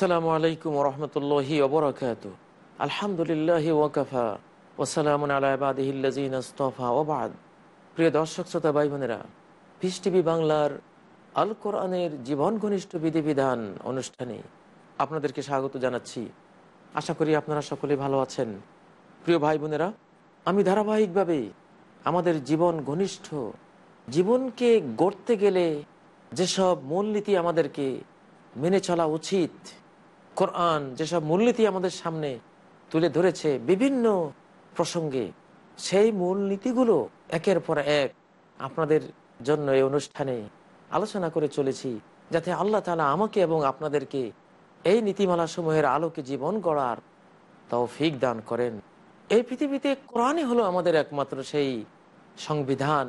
আসসালামু আলাইকুম রহমতুল্লাহি ওবরাকাত আলহামদুলিল্লাহ ওয়াকাফা ওসালাম আলাইবাদিহিল্লাজিন আস্তফা ওবাদ প্রিয় দর্শক, শ্রোতা ভাই বোনেরা পিস টিভি বাংলার আল কোরআনের জীবন ঘনিষ্ঠ বিধিবিধান অনুষ্ঠানে আপনাদেরকে স্বাগত জানাচ্ছি। আশা করি আপনারা সকলে ভালো আছেন। প্রিয় ভাই বোনেরা আমি ধারাবাহিকভাবে আমাদের জীবন ঘনিষ্ঠ জীবনকে গড়তে গেলে যেসব মূলনীতি আমাদেরকে মেনে চলা উচিত কোরআন যেসব মূলনীতি আমাদের সামনে তুলে ধরেছে, বিভিন্ন প্রসঙ্গে সেই মূলনীতিগুলো একের পর এক আপনাদের জন্য এই অনুষ্ঠানে আলোচনা করে চলেছি, যাতে আল্লাহ তালা আমাকে এবং আপনাদেরকে এই নীতিমালা সমূহের আলোকে জীবন গড়ার তাও ফিক দান করেন। এই পৃথিবীতে কোরআনই হলো আমাদের একমাত্র সেই সংবিধান।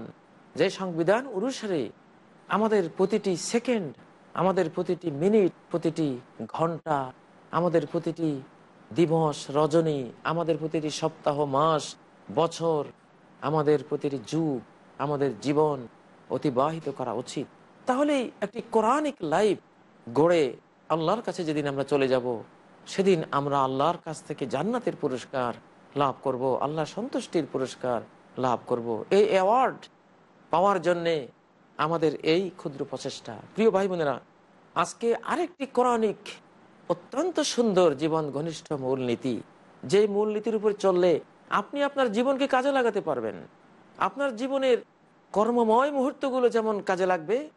যে সংবিধান অনুসারে আমাদের প্রতিটি সেকেন্ড আমাদের প্রতিটি মিনিট, প্রতিটি ঘণ্টা, আমাদের প্রতিটি দিবস, রজনী, আমাদের প্রতিটি সপ্তাহ, মাস, বছর, আমাদের প্রতিটি যুগ, আমাদের জীবন অতিবাহিত করা উচিত। তাহলেই একটি কোরআনিক লাইফ গড়ে আল্লাহর কাছে যেদিন আমরা চলে যাব, সেদিন আমরা আল্লাহর কাছ থেকে জান্নাতের পুরস্কার লাভ করব আল্লাহ সন্তুষ্টির পুরস্কার লাভ করব। এই অ্যাওয়ার্ড পাওয়ার জন্যে আমাদের এই ক্ষুদ্র প্রচেষ্টা। প্রিয় ভাই বোনেরা আজকে আরেকটি কোরআনিক, অত্যন্ত সুন্দর জীবন ঘনিষ্ঠ মূলনীতি। যে মূলনীতির উপর চললে আপনি আপনার জীবনকে কাজে লাগাতে পারবেন। আপনার জীবনের কর্মময় মুহূর্তগুলো যেমন কাজে লাগবে,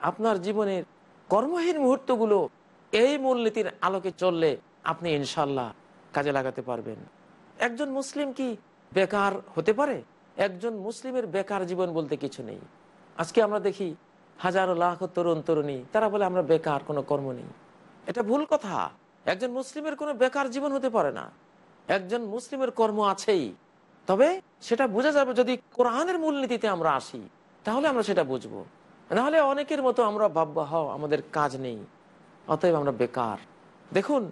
আপনার জীবনের কর্মহীন মুহূর্তগুলো এই মূলনীতির আলোকে চললে আপনি ইনশাল্লাহ কাজে লাগাতে পারবেন। একজন মুসলিম কি বেকার হতে পারে? একজন মুসলিমের বেকার জীবন বলতে কিছু নেই। আজকে আমরা দেখি হাজারো লাখ তরুণ তরুণী, তারা বলে আমরা বেকার, কোনো কর্ম নেই। এটা ভুল কথা। একজন মুসলিমের কোনো বেকার জীবন হতে পারে না। একজন মুসলিমের কর্ম আছেই। তবে সেটা বোঝা যাবে যদি কোরআনের মূলনীতিতে আমরা আসি, তাহলে আমরা সেটা বুঝব। নাহলে অনেকের মতো আমরা ভাববা হ আমাদের কাজ নেই। অতএব আমরা বেকার। দেখুন,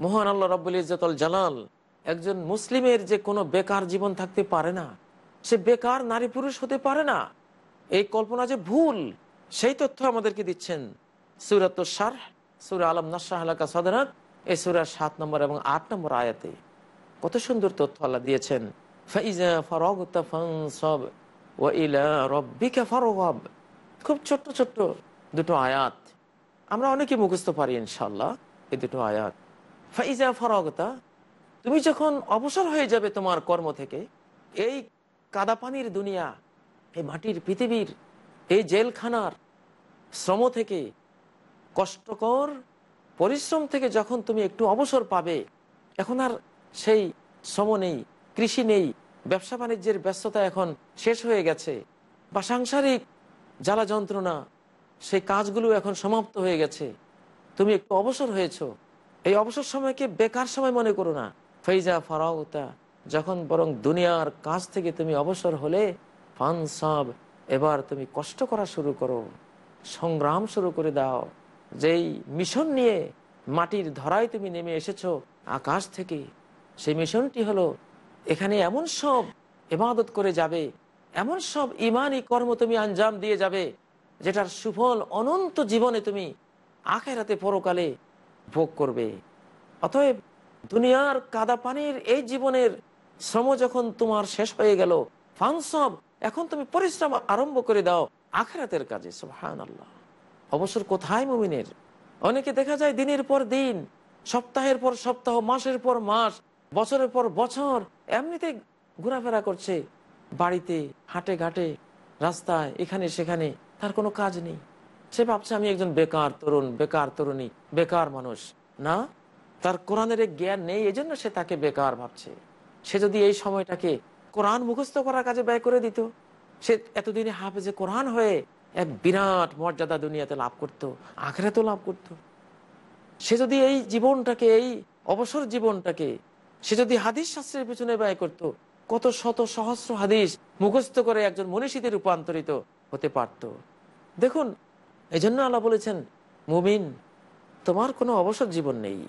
মোহান আল্লাহ রব্বুল ইজতল জালাল, একজন মুসলিমের যে কোনো বেকার জীবন থাকতে পারে না, সে বেকার নারী পুরুষ হতে পারে না। এই কল্পনা যে ভুল, সেই তথ্য আমাদেরকে দিচ্ছেন সুরাত সার সুরা আলম নাসাহ সদরাত, এই সুরার সাত নম্বর এবং আট নম্বর আয়াতে। কত সুন্দর তথ্য আল্লাহ দিয়েছেন। খুব ছোট্ট ছোট্ট দুটো আয়াত। আমরা অনেকে মুখস্থ পারি ইনশাল্লাহ এই দুটো আয়াত। ফাইজা ফরগতা, তুমি যখন অবসর হয়ে যাবে তোমার কর্ম থেকে, এই কাদাপানির দুনিয়া এই মাটির পৃথিবীর এই জেলখানার শ্রম থেকে কষ্টকর পরিশ্রম থেকে যখন তুমি একটু অবসর পাবে, এখন আর সেই শ্রম নেই, কৃষি নেই, ব্যবসা বাণিজ্যের ব্যস্ততা এখন শেষ হয়ে গেছে বা সাংসারিক জ্বালা যন্ত্রণা, সেই কাজগুলো এখন সমাপ্ত হয়ে গেছে। তুমি একটু অবসর হয়েছ। এই অবসর সময়কে বেকার সময় মনে করো না। ফৈজা ফরাউতা, যখন বরং দুনিয়ার কাজ থেকে তুমি অবসর হলে ফানসাব এবার তুমি কষ্ট করা শুরু করো, সংগ্রাম শুরু করে দাও। যেই মিশন নিয়ে মাটির ধরায় তুমি নেমে এসেছ আকাশ থেকে, সেই মিশনটি হলো, এখানে এমন সব এবাদত করে যাবে, এমন সব ইমানই কর্ম তুমি আঞ্জাম দিয়ে যাবে, যেটার সুফল অনন্ত জীবনে তুমি আখেরাতে পরকালে ভোগ করবে। অতএব দুনিয়ার কাদা পানির এই জীবনের শ্রম যখন তোমার শেষ হয়ে গেল ফানসব, এখন তুমি পরিশ্রম আরম্ভ করে দাও আখেরাতের কাজে সুহান আল্লাহ অবসর কোথায় মুমিনের? অনেকে দেখা যায় দিনের পর দিন, সপ্তাহের পর সপ্তাহ, মাসের পর মাস, বছরের পর বছর এমনিতে ঘোরাফেরা করছে। বাড়িতে, হাটে ঘাটে, রাস্তায়, এখানে সেখানে, তার কোনো কাজ নেই। সে ভাবছে আমি একজন বেকার তরুণ, বেকার তরুণী, বেকার মানুষ। না, তার কোরআনের জ্ঞান নেই, এজন্য সে তাকে বেকার ভাবছে। সে যদি এই সময়টাকে কোরআন মুখস্থ করার কাজে ব্যয় করে দিত। সে এতদিনে হাফেজে কোরআন হয়ে এক বিরাট মর্যাদা দুনিয়াতে লাভ করত, আখেরাতেও লাভ করত। সে যদি এই জীবনটাকে, এই অবসর জীবনটাকে, সে যদি হাদিস শাস্ত্রের পিছনে ব্যয় করত, কত শত সহস্র হাদিস মুখস্থ করে একজন মনীষীতে রূপান্তরিত হতে পারত। দেখুন এই জন্য আল্লাহ বলেছেন, মুমিন, তোমার কোনো অবসর জীবন নেই।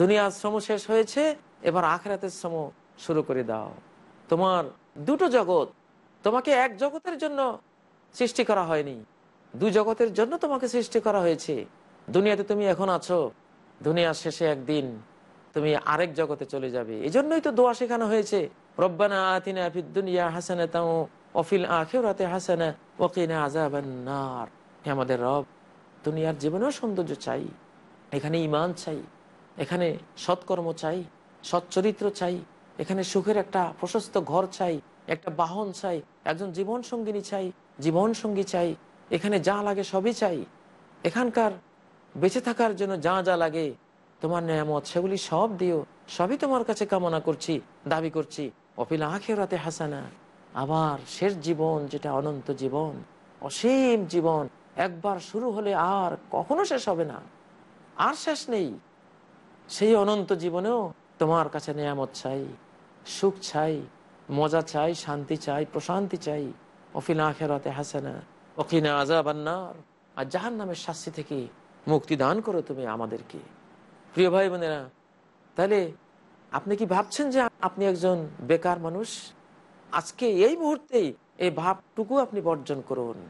দুনিয়ার শ্রম শেষ হয়েছে, এবার আখরাতের শ্রম শুরু করে দাও। তোমার দুটো জগৎ তোমাকে এক জগতের জন্য সৃষ্টি করা হয়নি। দু জগতের জন্য তোমাকে সৃষ্টি করা হয়েছে। দুনিয়াতে তুমি এখন আছো। দুনিয়ার শেষে একদিন তুমি আরেক জগতে চলে যাবে। এই জন্যই তো দোয়া শেখানো হয়েছে। রব্বানা দুনিয়া হাসানা তাও অফিল আখিরাতে হাসানা ওকিনা আযাবান্নার হে আমাদের রব, দুনিয়ার জীবনেও সৌন্দর্য চাই। এখানে ইমান চাই। এখানে সৎকর্ম চাই। সৎ চরিত্র চাই। এখানে সুখের একটা প্রশস্ত ঘর চাই, একটা বাহন চাই, একজন জীবন সঙ্গিনী চাই, জীবন সঙ্গী চাই, এখানে যা লাগে সবই চাই। এখানকার বেঁচে থাকার জন্য যা যা লাগে, তোমার নিয়ামত সেগুলি সব দিও, সবই তোমার কাছে কামনা করছি, দাবি করছি। অপিল আখেরাতে হাসানা, আবার শেষ জীবন যেটা অনন্ত জীবন, অসীম জীবন, একবার শুরু হলে আর কখনো শেষ হবে না। আর শেষ নেই, সেই অনন্ত জীবনেও তোমার কাছে নেয়ামত চাই। সুখ চাই, মজা চাই, শান্তি চাই, প্রশান্তি চাই। অফিল আখেরাতে হাসানা অকিনা আজাবান্নার আর জাহান নামের শাস্তি থেকে মুক্তি দান করো তুমি আমাদেরকে। প্রিয় ভাই বোনেরা, তাহলে আপনি কি ভাবছেন যে আপনি একজন বেকার মানুষ? আজকে এই মুহূর্তেই এই ভাবটুকু আপনি বর্জন করুন।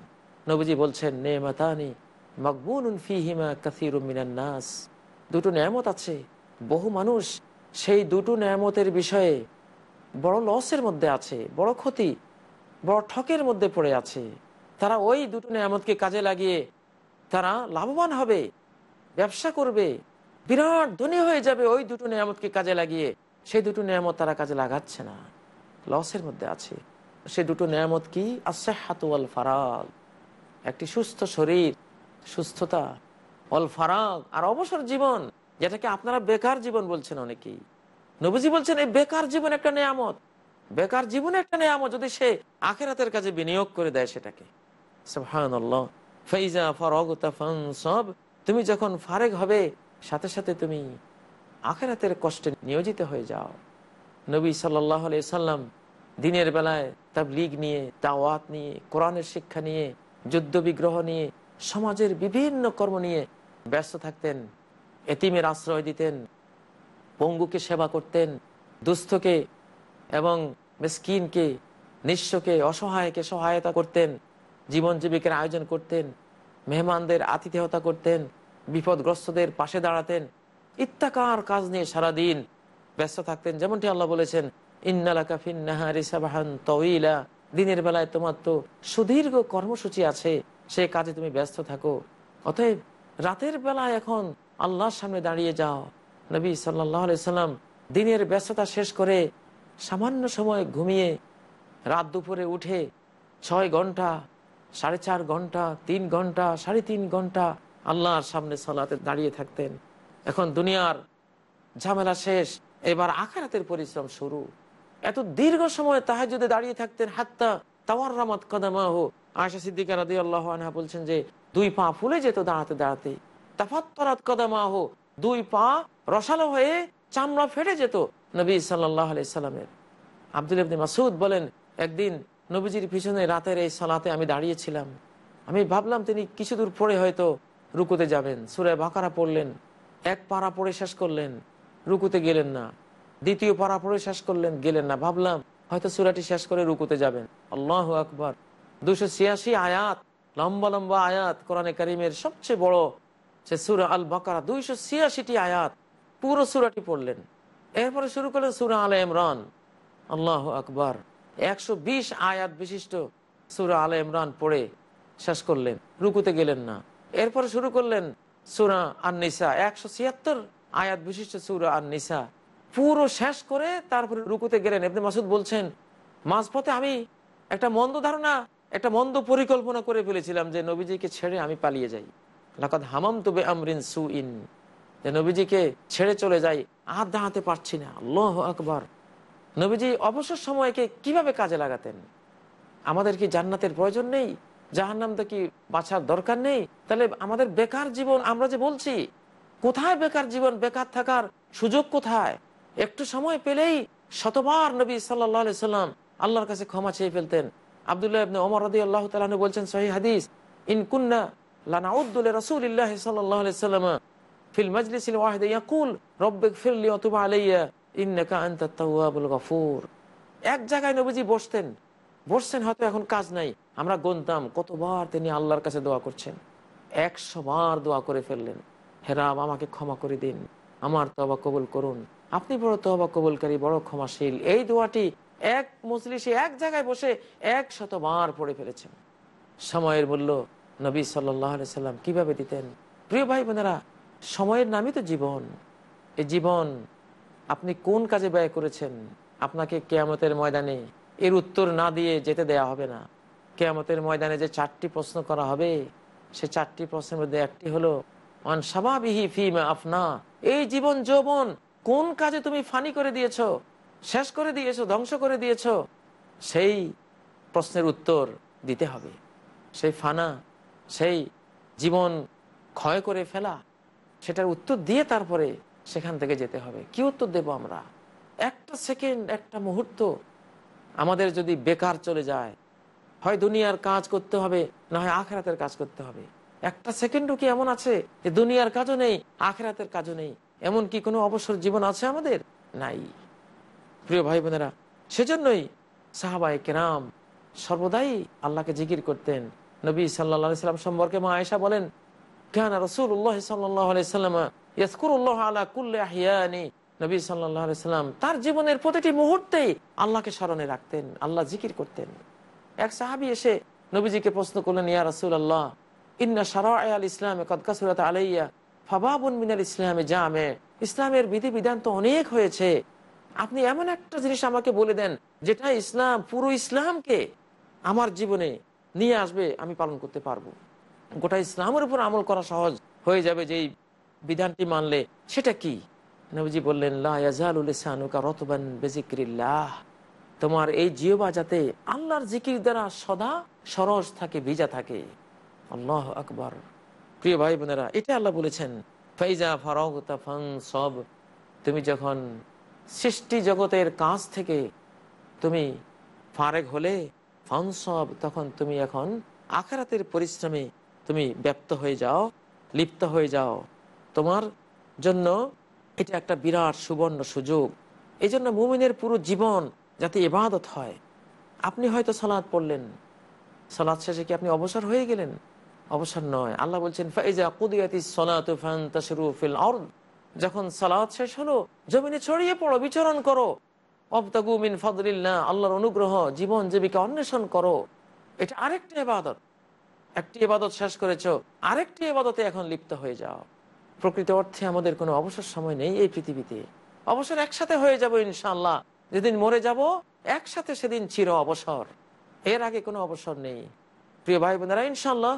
নবীজি বলছেন নে মাতানি মকবুন ফিহিমা কাসির নাস। দুটো নিয়ামত আছে। বহু মানুষ সেই দুটো নিয়ামতের বিষয়ে বড় লসের মধ্যে আছে, বড় ক্ষতি, বড় ঠকের মধ্যে পড়ে আছে। তারা ওই দুটো নিয়ামতকে কাজে লাগিয়ে তারা লাভবান হবে, ব্যবসা করবে, বিরাট ধনী হয়ে যাবে ওই দুটো নিয়ামতকে কাজে লাগিয়ে। সেই দুটো নিয়ামত তারা কাজে লাগাচ্ছে না। লসের মধ্যে আছে। সে দুটো নিয়ামত কি? আসাহাতুয়াল ফারাগ একটি সুস্থ শরীর, সুস্থতা অল ফারাক আর অবসর জীবন, যেটাকে আপনারা বেকার জীবন বলছেন অনেকেই। নবীজি বলছেন, এই বেকার জীবন একটা নেয়ামত। বেকার জীবন একটা নেয়ামত যদি সে আখেরাতের কাজে বিনিয়োগ করে দেয় সেটাকে। সব তুমি যখন ফারেক হবে, সাথে সাথে তুমি আখেরাতের কষ্টে নিয়োজিত হয়ে যাও। নবী সাল্লাম দিনের বেলায় তার লিগ নিয়ে, দাওয়াত নিয়ে, কোরআনের শিক্ষা নিয়ে যুদ্ধ বিগ্রহ নিয়ে, সমাজের বিভিন্ন কর্ম নিয়ে ব্যস্ত থাকতেন, এতিমের আশ্রয় দিতেন পঙ্গুকে সেবা করতেন, দুস্থকে এবং মিসকিনকে, নিঃস্বকে, অসহায়কে সহায়তা করতেন, জীবন জীবিকার আয়োজন করতেন, মেহমানদের আতিথেয়তা করতেন, বিপদগ্রস্তদের পাশে দাঁড়াতেন ইত্যাকার কাজ নিয়ে সারাদিন ব্যস্ত থাকতেন। যেমনটি আল্লাহ বলেছেন ইন্নালাকাফিন্নাহারিসাবাহান দিনের বেলায় তোমার তো সুদীর্ঘ কর্মসূচি আছে, সে কাজে তুমি ব্যস্ত থাকো। অতএব রাতের বেলায় এখন আল্লাহর সামনে দাঁড়িয়ে যাও। নবী সাল্লাম দিনের ব্যস্ততা শেষ করে সামান্য সময় ঘুমিয়ে রাত দুপুরে উঠে ছয় ঘণ্টা, সাড়ে চার ঘণ্টা, তিন ঘণ্টা, সাড়ে তিন ঘণ্টা আল্লাহর সামনে সলাতে দাঁড়িয়ে থাকতেন। এখন দুনিয়ার ঝামেলা শেষ, এবার আখারাতের পরিশ্রম শুরু। এত দীর্ঘ সময় তাহার যদি দাঁড়িয়ে থাকতেন, হাত্তা তাওয়ার রামাত কদামাহ। আয়সা সিদ্দিকা রাদি আল্লাহ বলছেন যে, দুই পা ফুলে যেত দাঁড়াতে দাঁড়াতে তাফাত্তরাত কদামাহ দুই পা রসালো হয়ে চামড়া ফেটে যেত নবী সাল্লামের। আব্দুল ইবনে মাসুদ বলেন, একদিন নবীজির পিছনে রাতের এই সালাতে আমি দাঁড়িয়েছিলাম। আমি ভাবলাম তিনি কিছু দূর পরে হয়তো রুকুতে যাবেন। সুরে বাকারা পড়লেন, এক পাড়া পড়ে শেষ করলেন, রুকুতে গেলেন না। দ্বিতীয় পাড়া পড়ে শেষ করলেন, গেলেন না। ভাবলাম হয়তো সুরাটি শেষ করে রুকুতে যাবেন। আল্লাহ আকবর। দুশো ছিয়াশি আয়াত, লম্বা লম্বা আয়াত কোরআনে করিমের সবচেয়ে বড় সে সুরা আল বাকারা দুইশো ছিয়াশিটি আয়াত, পুরো সুরাটি পড়লেন। এরপরে শুরু করলেন সুরা আল ইমরান। আল্লাহ আকবর। একশো বিশ আয়াত বিশিষ্ট সুরা আল ইমরান পড়ে শেষ করলেন, রুকুতে গেলেন না। এরপরে শুরু করলেন সুরা আন নিসা একশো ছিয়াত্তর আয়াত বিশিষ্ট সুরা আন নিসা পুরো শেষ করে তারপরে রুকুতে গেলেন। এমনি মাসুদ বলছেন, মাঝপথে আমি একটা মন্দ ধারণা, একটা মন্দ পরিকল্পনা করে ফেলেছিলাম যে নবীজিকে ছেড়ে আমি পালিয়ে যাই। লাকাত হামাম তবে আমরিন নবীজিকে ছেড়ে চলে যাই, আর দাঁড়াতে পারছি না। আল্লাহ আকবর। নবীজি অবসর সময়কে কীভাবে কাজে লাগাতেন? আমাদের কি জান্নাতের প্রয়োজন নেই? জাহান্নাম তো কি বাঁচার দরকার নেই? তাহলে আমাদের বেকার জীবন আমরা যে বলছি, কোথায় বেকার জীবন, বেকার থাকার সুযোগ কোথায়? একটু সময় পেলেই শতবার নবী সাল্লাহ সাল্লাম আল্লাহর কাছে ক্ষমা চেয়ে ফেলতেন। আবদুল্লাহ ইবনে ওমর রাদি আল্লাহ তালু বলছেন সহি হাদিস, ইন কুন্না লানাউদ্দুল আলাইহি সাল্লাম ফিল মাজলিসিল ওয়াহিদ ইয়াকুল রব্বিক ফিরলি ওয়া তুব আলাইয়া, ইন্নাকা আনতাত তাওয়াবুল গফুর। এক জায়গায় নবীজি বসতেন। বসছেন হয়তো এখন কাজ নাই। আমরা গুনতাম, কতবার তিনি আল্লাহর কাছে দোয়া করছেন। একশো বার দোয়া করে ফেললেন। হেরাম আমাকে ক্ষমা করে দিন। আমার তবা কবুল করুন। আপনি বড় তবা কবুলকারী, বড় ক্ষমাশীল। এই দোয়াটি এক মজলিসে এক জায়গায় বসে এক শতবার পড়ে ফেলেছেন। সময়ের মূল্য নবী সাল্লাহ সাল্লাম কীভাবে দিতেন? প্রিয় ভাই বোনেরা, সময়ের নামই তো জীবন। এই জীবন আপনি কোন কাজে ব্যয় করেছেন? আপনাকে কেয়ামতের ময়দানে এর উত্তর না দিয়ে যেতে দেয়া হবে না। কেয়ামতের ময়দানে যে চারটি প্রশ্ন করা হবে, সে চারটি প্রশ্নের মধ্যে একটি হলো ফিমা আফনা। এই জীবন যৌবন কোন কাজে তুমি ফানি করে দিয়েছ? শেষ করে দিয়েছ? ধ্বংস করে দিয়েছ? সেই প্রশ্নের উত্তর দিতে হবে। সেই ফানা সেই জীবন ক্ষয় করে ফেলা, সেটার উত্তর দিয়ে তারপরে সেখান থেকে যেতে হবে। কি উত্তর দেব আমরা? একটা সেকেন্ড, একটা মুহূর্ত আমাদের যদি বেকার চলে যায়, হয় দুনিয়ার কাজ করতে হবে, না হয় আখেরাতের কাজ করতে হবে। একটা সেকেন্ডও কি এমন আছে যে দুনিয়ার কাজও নেই, আখেরাতের কাজও নেই? এমন কি কোনো অবসর জীবন আছে আমাদের? নাই। প্রিয় ভাই বোনেরা, সেজন্যই সাহাবাই কেরাম সর্বদাই আল্লাহকে জিকির করতেন। নবী সাল্লা সাল্লাম সম্পর্কে মা আয়সা বলেন, কেন রসুল্লাহ সাল্লাম নবী সাল্লাম তার জীবনের প্রতিটি মুহূর্তেই আল্লাহকে স্মরণে রাখতেন, আল্লাহ জিকির করতেন। এক সাহাবি এসে নবীজিকে প্রশ্ন করলেন, ইয়া রসুল আল্লাহ ইন্না সারা আল ইসলামে কদকাসুরাত আলাইয়া, ফাবাবুন মিনাল ইসলামে জামে। ইসলামের বিধি বিধান তো অনেক হয়েছে। আপনি এমন একটা জিনিস আমাকে বলে দেন, যেটা ইসলাম, পুরো ইসলামকে আমার জীবনে নিয়ে আসবে, আমি পালন করতে পারব। গোটা ইসলামের উপর আমল করা সহজ হয়ে যাবে যে বিধানটি মানলে। সেটা কি? নবীজি বললেন বেজিক্রিল্লাহ। তোমার এই জিওবা যাতে আল্লাহর জিকির দ্বারা সদা সরস থাকে, ভিজা থাকে। আল্লাহ আকবর। প্রিয় ভাই বোনেরা, এটা আল্লাহ বলেছেন, ফাইজা ফারগতা ফান সব তুমি যখন সৃষ্টি জগতের কাজ থেকে তুমি ফারেক হলে ফানসব তখন তুমি এখন আখারাতের পরিশ্রমে তুমি ব্যপ্ত হয়ে যাও, লিপ্ত হয়ে যাও। তোমার জন্য এটা একটা বিরাট সুবর্ণ সুযোগ। এই জন্য মুমিনের পুরো জীবন যাতে এবাদত হয়। আপনি হয়তো সালাদ পড়লেন। সালাদ শেষে কি আপনি অবসর হয়ে গেলেন? অবসর নয়। আল্লাহ বলছেন সলাত যখন সালাদ শেষ হলো, জমিনে ছড়িয়ে পড়ো, বিচরণ করো। আল্লাহর অনুগ্রহ, জীবন জীবিকা অন্বেষণ করো। এটা আরেকটি এবাদত একটি এবাদত শেষ করেছ, আরেকটি এবাদতে এখন লিপ্ত হয়ে যাও। প্রকৃত অর্থে আমাদের কোনো অবসর সময় নেই এই পৃথিবীতে। অবসর একসাথে হয়ে যাব ইনশাল্লাহ যেদিন মরে যাব, একসাথে সেদিন চির অবসর। এর আগে কোনো অবসর নেই। প্রিয় ভাই বোনেরা ইনশাল্লাহ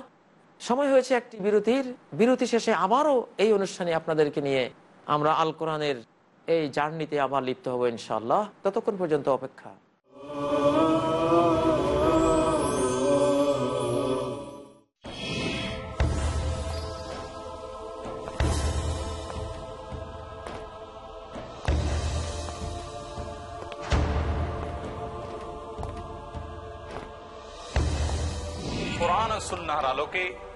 সময় হয়েছে একটি বিরতির। বিরতি শেষে আবারও এই অনুষ্ঠানে আপনাদেরকে নিয়ে আমরা আল কোরআনের এই জার্নিতে আবার লিপ্ত হব ইনশাল্লাহ ততক্ষণ পর্যন্ত অপেক্ষা। কোরআন ও সুন্নাহর আলোকে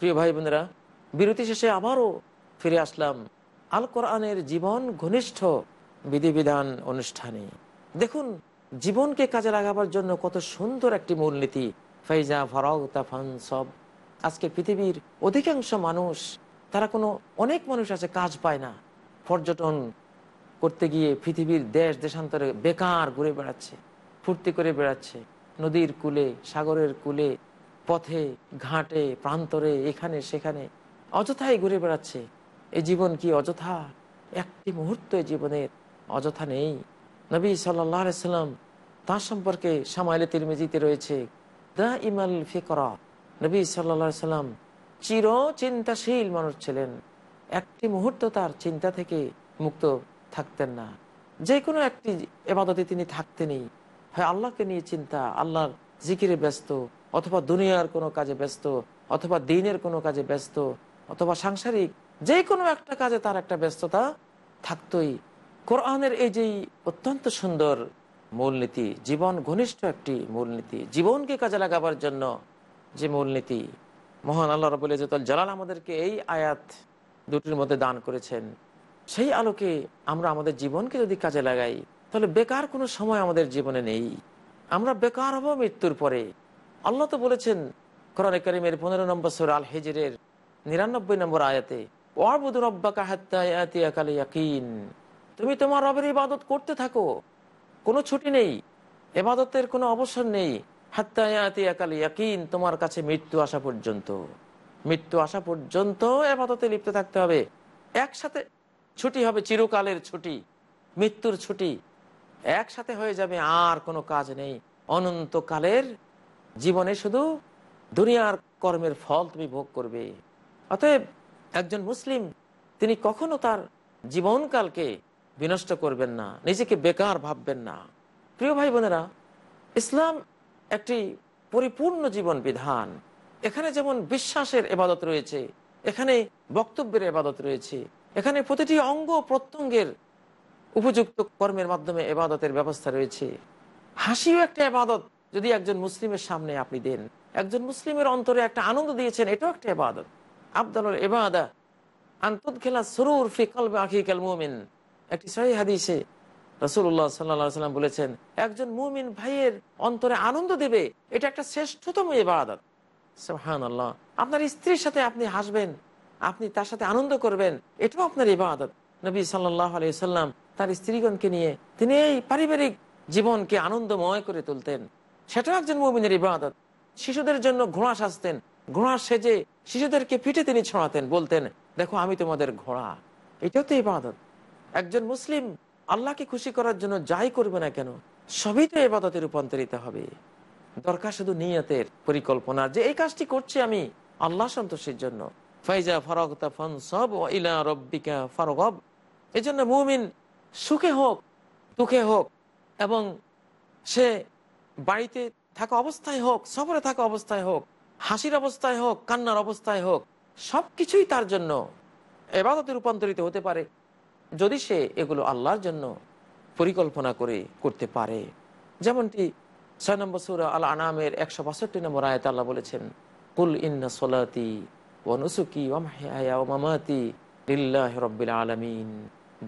প্রিয় ভাই বোনেরা বিরতি শেষে আবারও ফিরে আসলাম আল কোরআনের জীবন ঘনিষ্ঠ বিধিবিধান অনুষ্ঠানে। দেখুন, জীবনকে কাজে লাগাবার জন্য কত সুন্দর একটি মূলনীতি। ফাইজা ফরাউ তাফান সব। আজকে পৃথিবীর অধিকাংশ মানুষ, তারা কোনো অনেক মানুষ আছে, কাজ পায় না। পর্যটন করতে গিয়ে পৃথিবীর দেশ দেশান্তরে বেকার ঘুরে বেড়াচ্ছে, ফুর্তি করে বেড়াচ্ছে। নদীর কূলে, সাগরের কূলে পথে, ঘাটে, প্রান্তরে, এখানে, সেখানে, অযথাই ঘুরে বেড়াচ্ছে। এই জীবন কি অযথা? একটি মুহূর্ত জীবনের অযথা নেই। নবী সাল্লাম তার সম্পর্কে সামাইলে তিরমিজিতে রয়েছে দা ইমাল ফিকরা। নবী সাল্লা সাল্লাম চির চিন্তাশীল মানুষ ছিলেন। একটি মুহূর্ত তার চিন্তা থেকে মুক্ত থাকতেন না। যে কোনো একটি এবাদতে তিনি থাকতেনই। হয় আল্লাহকে নিয়ে চিন্তা, আল্লাহর জিকিরে ব্যস্ত অথবা দুনিয়ার কোনো কাজে ব্যস্ত, অথবা দিনের কোনো কাজে ব্যস্ত, অথবা সাংসারিক, যে কোনো একটা কাজে তার একটা ব্যস্ততা থাকতই। কোরআনের এই যে অত্যন্ত সুন্দর মূলনীতি, জীবন ঘনিষ্ঠ একটি মূলনীতি, জীবনকে কাজে লাগাবার জন্য যে মূলনীতি, মহান আল্লাহ রবুল জালাল আমাদেরকে এই আয়াত দুটির মধ্যে দান করেছেন। সেই আলোকে আমরা আমাদের জীবনকে যদি কাজে লাগাই, তাহলে বেকার কোনো সময় আমাদের জীবনে নেই। আমরা বেকার হব মৃত্যুর পরে। আল্লাহ তো বলেছেন কোরআন করিমের পনেরো নম্বর সুর আল হেজরের নিরানব্বই নম্বর আয়াতে তুমি তোমার রবের ইবাদত করতে থাকো। কোনো ছুটি নেই এবাদতের কোনো অবসর নেই। হাত্তায়াতি একালি ইয়াকিন, তোমার কাছে মৃত্যু আসা পর্যন্ত। মৃত্যু আসা পর্যন্ত এবাদতে লিপ্ত থাকতে হবে। একসাথে ছুটি হবে, চিরকালের ছুটি, মৃত্যুর ছুটি। একসাথে হয়ে যাবে, আর কোনো কাজ নেই। অনন্তকালের জীবনে শুধু দুনিয়ার কর্মের ফল তুমি ভোগ করবে। অতএব একজন মুসলিম, তিনি কখনো তার জীবনকালকে বিনষ্ট করবেন না, নিজেকে বেকার ভাববেন না। প্রিয় ভাই বোনেরা ইসলাম একটি পরিপূর্ণ জীবন বিধান। এখানে যেমন বিশ্বাসের এবাদত রয়েছে, এখানে বক্তব্যের এবাদত রয়েছে, এখানে প্রতিটি অঙ্গ প্রত্যঙ্গের উপযুক্ত কর্মের মাধ্যমে এবাদতের ব্যবস্থা রয়েছে। হাসিও একটা এবাদত যদি একজন মুসলিমের সামনে আপনি দেন, একজন মুসলিমের অন্তরে একটা আনন্দ দিয়েছেন, এটাও একটা এবাদত আবদাল এবাদা আন্তদ খেলা সরুর ফি কলবে মুমিন। একটি সহি হাদিসে রসুল্লাহ সাল্লা বলেছেন, একজন মুমিন ভাইয়ের অন্তরে আনন্দ দেবে, এটা একটা শ্রেষ্ঠতম এবাদত হান আপনার স্ত্রীর সাথে আপনি হাসবেন, আপনি তার সাথে আনন্দ করবেন, এটাও আপনার ইবাদত। নবী সাল্লাহ আলি সাল্লাম তার স্ত্রীগণকে নিয়ে তিনি এই পারিবারিক জীবনকে আনন্দময় করে তুলতেন। সেটাও একজন মুমিনের ইবাদত। শিশুদের জন্য ঘোড়া সাজতেন। ঘোড়া সেজে শিশুদেরকে পিঠে তিনি ছড়াতেন, বলতেন, দেখো, আমি তোমাদের ঘোড়া। এটাও তো ইবাদত। একজন মুসলিম আল্লাহকে খুশি করার জন্য যাই করবে না কেন, সবই তো এবাদতে রূপান্তরিত হবে। দরকার শুধু নিয়তের পরিকল্পনা যে এই কাজটি করছি আমি আল্লাহ সন্তোষের জন্য। ফাইজা ফারগতা ফন সব ইলা রব্বিকা এই জন্য মুমিন সুখে হোক, দুঃখে হোক, এবং সে বাড়িতে থাকা অবস্থায় হোক, সফরে থাকা অবস্থায় হোক, হাসির অবস্থায় হোক, কান্নার অবস্থায় হোক সব কিছুই তার জন্য এবাদতে রূপান্তরিত হতে পারে যদি সে এগুলো আল্লাহর জন্য পরিকল্পনা করে করতে পারে। যেমনটি ছয় নম্বর সুরা আল আনামের একশো বাষট্টি নম্বর আয়ত আল্লাহ বলেছেন, কুল ইন্না সোলাতি ও নুসুকি ও মামাতি লিল্লাহ রব্বিল আলমিন।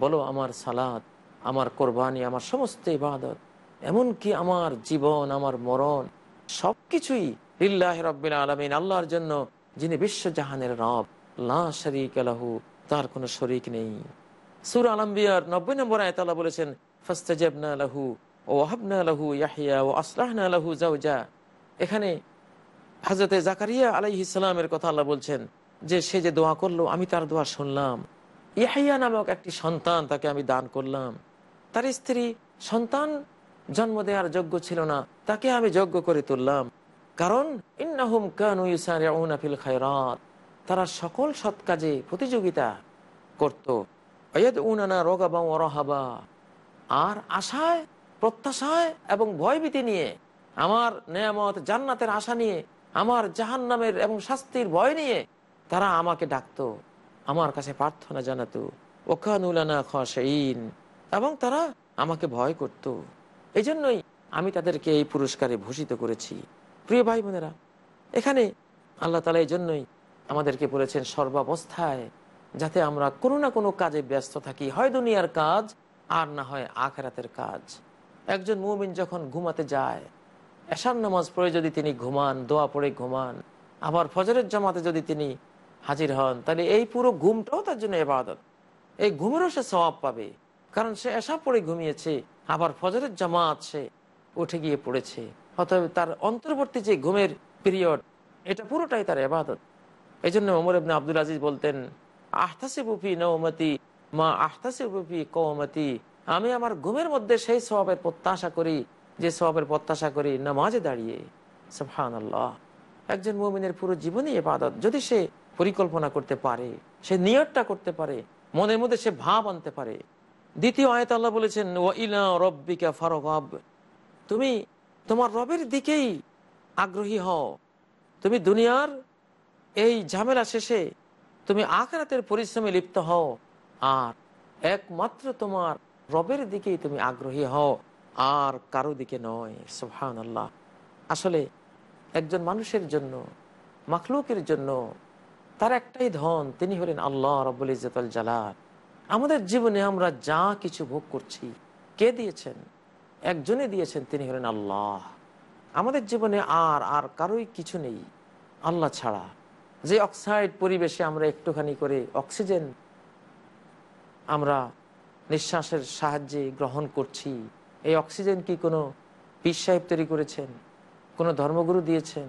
বলো, আমার সালাত, আমার কোরবানি, আমার সমস্ত ইবাদত এমনকি আমার জীবন, আমার মরণ সব কিছুই লিল্লাহ রব্বিল আলমিন, আল্লাহর জন্য, যিনি বিশ্বজাহানের রব, লা শরিক আলাহু তার কোনো শরিক নেই। সুর আলম্বিয়ার নব্বই নম্বর আয়তালা বলেছেন, ফাস্তাজাবনা লাহু ও ওয়াহাবনা লাহু ইয়াহিয়া ও আসলাহনা লাহু জাওজা এখানে হাজরতে জাকারিয়া আলাইহি ইসলামের কথা আল্লাহ বলছেন, যে সে যে দোয়া করল, আমি তার দোয়া শুনলাম। ইয়াহিয়া নামক একটি সন্তান তাকে আমি দান করলাম। তার স্ত্রী সন্তান জন্ম দেওয়ার যোগ্য ছিল না, তাকে আমি যোগ্য করে তুললাম। কারণ তারা সকল সৎ কাজে প্রতিযোগিতা করত। উনানা রগাবা ও রহাবা। আর আশায়, প্রত্যাশায় এবং ভয়ভীতি নিয়ে, আমার নেয়ামত জান্নাতের আশা নিয়ে, আমার জাহান্নামের এবং শাস্তির ভয় নিয়ে, তারা আমাকে ডাকতো। আমার কাছে প্রার্থনা জানাতো ওখানুলানা খাসইন এবং তারা আমাকে ভয় করত। এই জন্যই আমি তাদেরকে এই পুরস্কারে ভূষিত করেছি। প্রিয় ভাই বোনেরা এখানে আল্লাহ তালা এই জন্যই আমাদেরকে বলেছেন সর্বাবস্থায়, যাতে আমরা কোনো না কোনো কাজে ব্যস্ত থাকি। হয় দুনিয়ার কাজ, আর না হয় আখেরাতের কাজ। একজন মুমিন যখন ঘুমাতে যায়, এশার নামাজ পড়ে যদি তিনি ঘুমান, দোয়া পড়ে ঘুমান, আবার ফজরের জামাতে যদি তিনি হাজির হন, তাহলে এই পুরো ঘুমটাও তার জন্য এবাদত। এই ঘুমেরও সে স্বভাব পাবে। কারণ সে এসা পড়ে ঘুমিয়েছে আবার ফজরের জামাত সে উঠে গিয়ে পড়েছে। অতএব তার অন্তর্বর্তী যে ঘুমের পিরিয়ড এটা পুরোটাই তার এবাদত এই জন্য ওমর ইবনে আব্দুল আজিজ বলতেন আহতাসে বুফি নৌমতি মা আহতাসে বুফি কৌমতি আমি আমার ঘুমের মধ্যে সেই স্বভাবের প্রত্যাশা করি, যে স্বভাবের প্রত্যাশা করি নামাজে দাঁড়িয়ে। একজন মুমিনের পুরো জীবনই এবাদত যদি সে পরিকল্পনা করতে পারে, সে নিয়তটা করতে পারে, মনের মধ্যে সে ভাব আনতে পারে দ্বিতীয় আয়ত আল্লাহ বলেছেন ইলা রব্বিকা ফারগাব তুমি তোমার রবের দিকেই আগ্রহী হও। তুমি দুনিয়ার এই ঝামেলা শেষে তুমি আখরাতের পরিশ্রমে লিপ্ত হও। আর একমাত্র তোমার রবের দিকেই তুমি আগ্রহী হও, আর কারও দিকে নয়। সুহান আল্লাহ আসলে একজন মানুষের জন্য, মাখলুকের জন্য তার একটাই ধন, তিনি হলেন আল্লাহ রব্বুল ইজতাল জালাল। আমাদের জীবনে আমরা যা কিছু ভোগ করছি, কে দিয়েছেন? একজনে দিয়েছেন, তিনি হলেন আল্লাহ। আমাদের জীবনে আর আর কারোই কিছু নেই, আল্লাহ ছাড়া। যে অক্সাইড পরিবেশে আমরা একটুখানি করে অক্সিজেন আমরা নিঃশ্বাসের সাহায্যে গ্রহণ করছি, এই অক্সিজেন কি কোনো পীর সাহেব তৈরি করেছেন? কোনো ধর্মগুরু দিয়েছেন?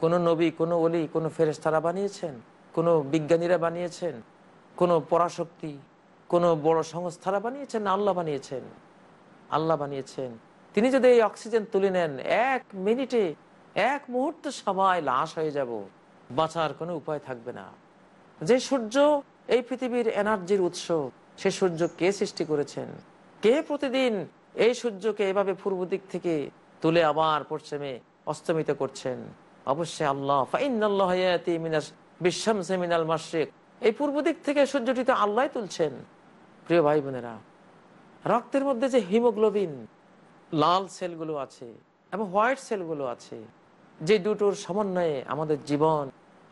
কোনো নবী, কোনো অলি কোনো ফেরেস্তারা বানিয়েছেন? কোনো বিজ্ঞানীরা বানিয়েছেন? কোনো পরাশক্তি কোনো বড় সংস্থারা বানিয়েছেন আল্লাহ বানিয়েছেন? আল্লাহ বানিয়েছেন। তিনি যদি এই অক্সিজেন তুলে নেন, এক মিনিটে, এক মুহূর্ত সবাই লাশ হয়ে যাব। বাঁচার কোনো উপায় থাকবে না। যে সূর্য এই পৃথিবীর এনার্জির উৎস, সে সূর্য কে সৃষ্টি করেছেন? কে প্রতিদিন এই সূর্যকে এভাবে পূর্ব দিক থেকে তুলে আবার পশ্চিমে অস্তমিত করছেন? অবশ্যই আল্লাহ। বিশ্বাম সেমিনাল মাসিক এই পূর্ব দিক থেকে সূর্যটি তো আল্লাহ তুলছেন। প্রিয় ভাই বোনেরা রক্তের মধ্যে যে হিমোগ্লোবিন, লাল সেলগুলো আছে এবং হোয়াইট সেলগুলো আছে, যে দুটোর সমন্বয়ে আমাদের জীবন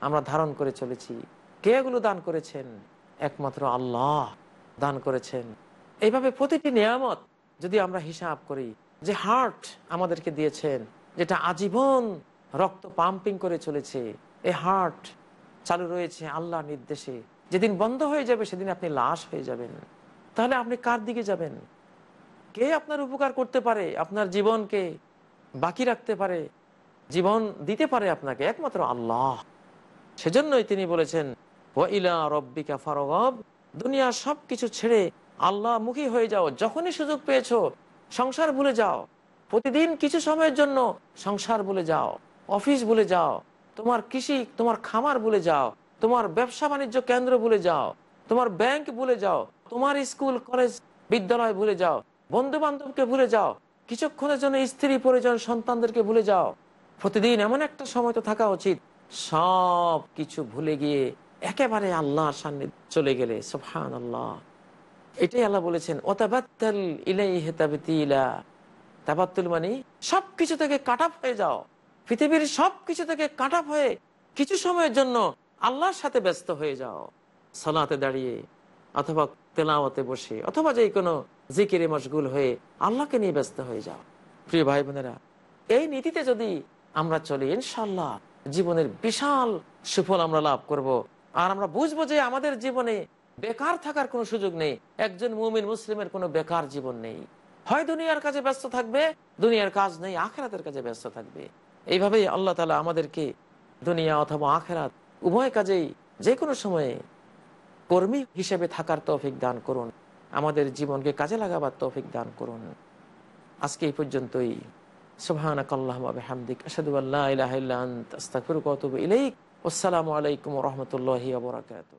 আমরা ধারণ করে চলেছি, কে এগুলো দান করেছেন? একমাত্র আল্লাহ দান করেছেন। এইভাবে প্রতিটি নিয়ামত যদি আমরা হিসাব করি, যে হার্ট আমাদেরকে দিয়েছেন, যেটা আজীবন রক্ত পাম্পিং করে চলেছে এই হার্ট চালু রয়েছে আল্লাহ নির্দেশে। যেদিন বন্ধ হয়ে যাবে, সেদিন আপনি লাশ হয়ে যাবেন। তাহলে আপনি কার দিকে যাবেন? কে আপনার উপকার করতে পারে? আপনার জীবনকে বাকি রাখতে পারে? জীবন দিতে পারে আপনাকে? একমাত্র আল্লাহ। সেজন্যই তিনি বলেছেন দুনিয়ার সব কিছু ছেড়ে আল্লাহ মুখী হয়ে যাও। যখনই সুযোগ পেয়েছ, সংসার ভুলে যাও। প্রতিদিন কিছু সময়ের জন্য সংসার ভুলে যাও। অফিস ভুলে যাও। তোমার কৃষি, তোমার খামার ভুলে যাও। তোমার ব্যবসা বাণিজ্য কেন্দ্র ভুলে যাও। তোমার ব্যাংক ভুলে যাও। তোমার স্কুল, কলেজ, বিদ্যালয় ভুলে যাও। বন্ধু বান্ধবকে ভুলে যাও। কিছুক্ষণের জন্য স্ত্রী পরিজন সন্তানদেরকে ভুলে যাও। প্রতিদিন এমন একটা সময় তো থাকা উচিত। সব কিছু ভুলে গিয়ে একেবারে আল্লাহর সামনে চলে গেলে সোফান আল্লাহ এটাই আল্লাহ বলেছেন, ওতাবাত্তাল ইলাই হেতাবিলা তাবাত্তুল মানে সবকিছু থেকে কাট হয়ে যাও। পৃথিবীর সবকিছু থেকে কাট হয়ে কিছু সময়ের জন্য আল্লাহর সাথে ব্যস্ত হয়ে যাও। সালাতে দাঁড়িয়ে অথবা তেলাওয়াতে বসে, অথবা যে কোনো জিকিরে মশগুল হয়ে আল্লাহকে নিয়ে ব্যস্ত হয়ে যাও। প্রিয় ভাই বোনেরা, এই নীতিতে যদি আমরা চলি ইনশাল্লাহ জীবনের বিশাল সুফল আমরা লাভ করব। আর আমরা বুঝব যে আমাদের জীবনে বেকার থাকার কোনো সুযোগ নেই। একজন মুমিন মুসলিমের কোনো বেকার জীবন নেই। হয় দুনিয়ার কাজে ব্যস্ত থাকবে, দুনিয়ার কাজ নেই, আখেরাতের কাজে ব্যস্ত থাকবে। এইভাবেই আল্লাহ তালা আমাদেরকে দুনিয়া অথবা আখেরাত উভয় কাজেই যে কোনো সময়ে কর্মী হিসেবে থাকার তৌফিক দান করুন। আমাদের জীবনকে কাজে লাগাবার তৌফিক দান করুন। আজকে এই পর্যন্তই। সুবহানাক আল্লাহুম্মা বিহামদিক। আশহাদু আল্লা ইলাহা ইল্লা আনতা। আস্তাগফিরুকা ওয়া ইলাইক। আসসালামু আলাইকুম বারাকাতুহু।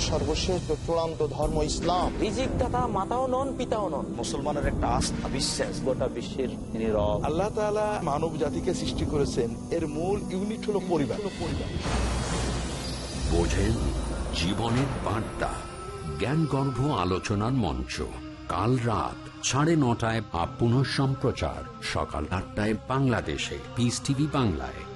সর্বশেষ চূড়ান্ত ধর্ম ইসলাম রিজিক দাতা মাতাও নন পিতাও নন। মুসলমানের একটা আস্থা বিশ্বাস। গোটা বিশ্বের তিনি আল্লাহ তাআলা মানব জাতিকে সৃষ্টি করেছেন। এর মূল ইউনিট হলো পরিবার। পরিবার বোঝেন জীবনের বার্তা। জ্ঞানগর্ভ আলোচনার মঞ্চ। কাল রাত সাড়ে নটায় আপ পুনঃ সম্প্রচার সকাল আটটায় বাংলাদেশে। পিস টিভি বাংলায়।